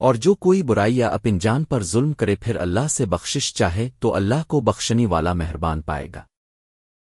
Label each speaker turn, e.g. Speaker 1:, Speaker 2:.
Speaker 1: اور جو کوئی برائی یا اپن جان پر ظلم کرے پھر اللہ سے بخشش چاہے تو اللہ کو بخشنی والا مہربان پائے گا۔